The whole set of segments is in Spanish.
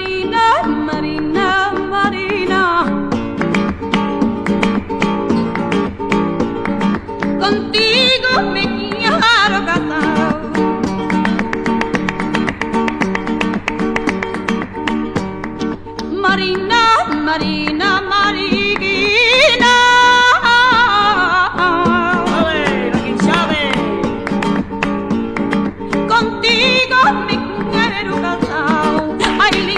Marina, Marina, Marina. Contigo me quiero casar. Marina, Marina, Marina. A ver, sabe. Contigo me quiero casar. Ay,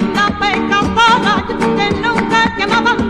que nada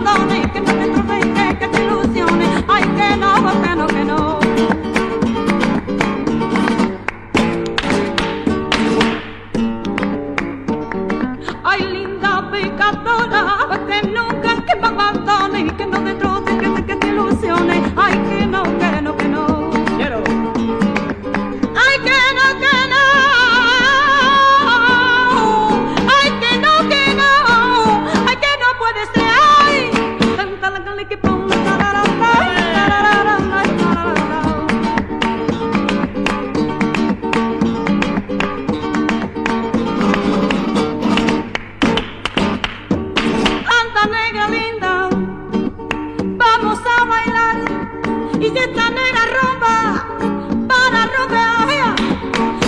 Anta negra linda, vamos a bailar. Y esta negra ropa para robear.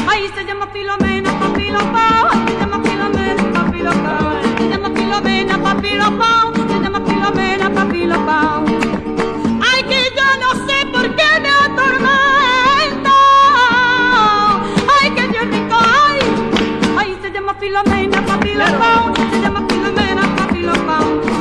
Ahí se llama Filomena, papilopa. Se llama Filomena, papilopa. Se llama Filomena, papilopa. Se llama Filomena Ay, que yo no sé por qué me atormenta. Ay, que yo rico, ay. Ay, se llama Filomena Papilopao. Se llama Filomena Papilopao.